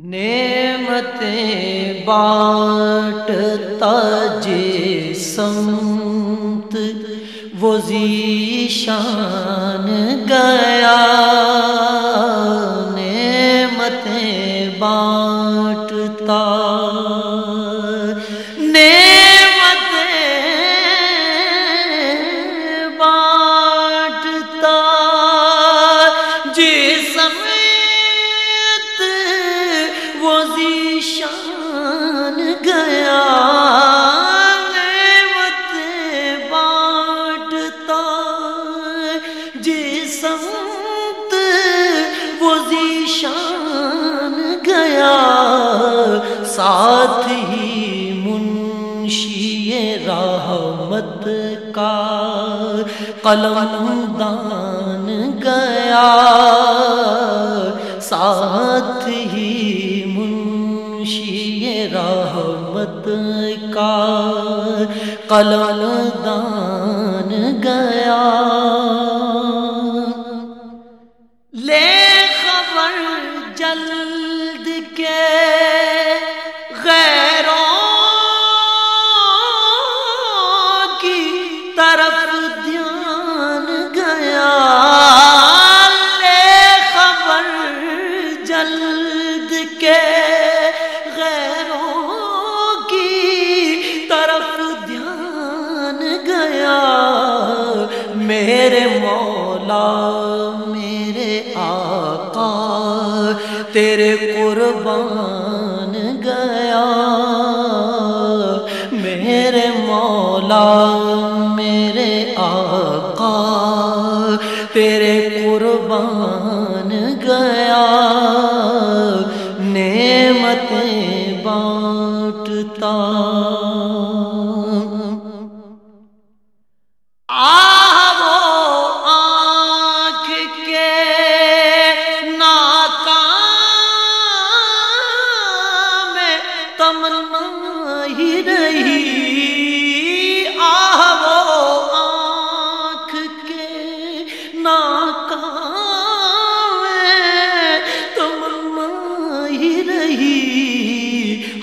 نعمتیں بانٹتا جسمت وہ زیشان گیا ساتھ ہی منشی رحمت کا قلم دان گیا۔ ساتھ ہی منشی رحمت کا قلم دان گیا۔ تیرے قربان گیا۔ میرے مولا میرے آقا تیرے قربان گیا۔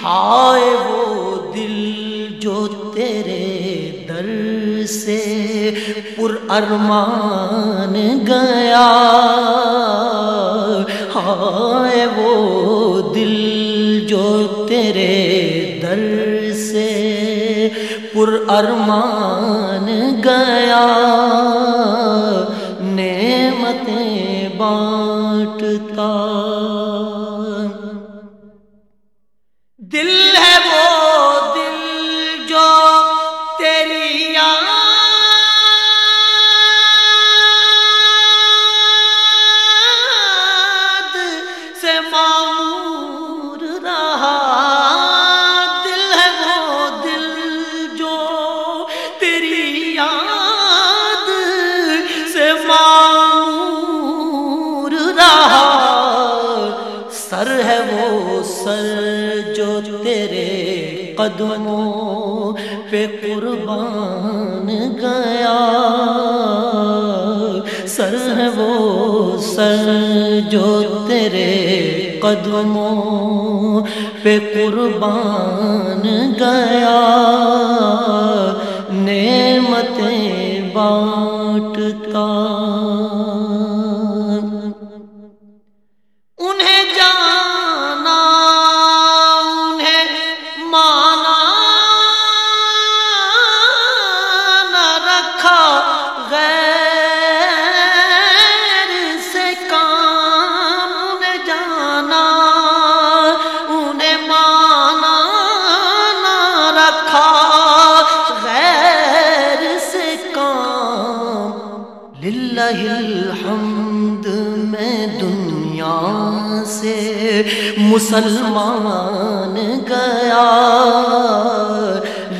ہائے، وہ دل جو تیرے در سے پر ارمان گیا۔ ہائے، وہ دل جو تیرے در سے پر ارمان گیا۔ نعمتیں بانٹتا سر جو تیرے قدموں پہ قربان گیا۔ سر ہے وہ سر جو تیرے قدموں پہ قربان گیا۔ نعمتیں بانٹتا الحمد میں دنیا سے مسلمان گیا۔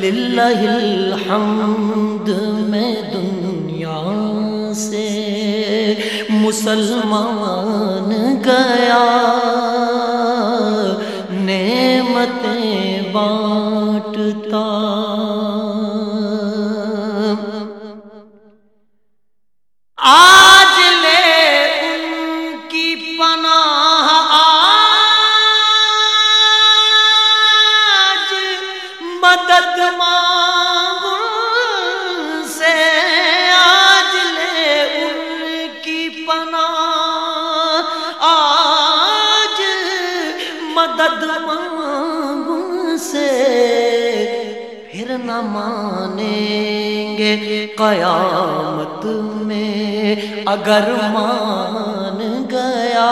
للہ الحمد میں دنیا سے مسلمان گیا۔ نعمتیں بانٹتا مدد مانگوں سے پھر نہ مانیں گے قیامت میں۔ اگر مان گیا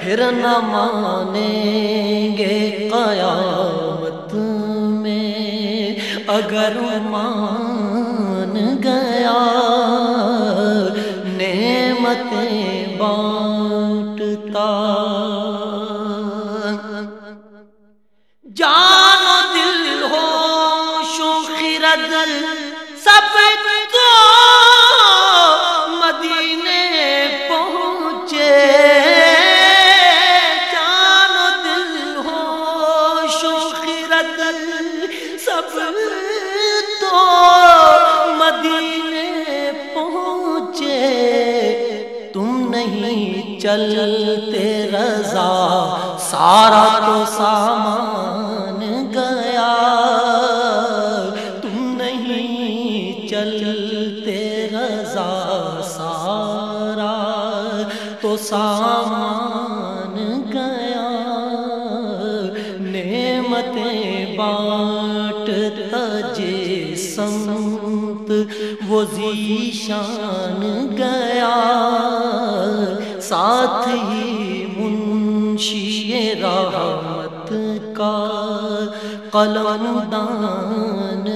پھر نہ مانیں گے قیامت میں۔ اگر مان گیا نعمتیں بانٹتا سب تو مدینے پہنچے۔ جان و دل ہو شو خرد سب تو مدینے پہنچے۔ تم نہیں چلتے رضا، سارا تو سامان چلتے رضا سارا تو سامان گیا۔ نعمتیں بانٹ تجے سمت وہ ذیشان گیا۔ ساتھ ہی منشی رحمت کا قلم دان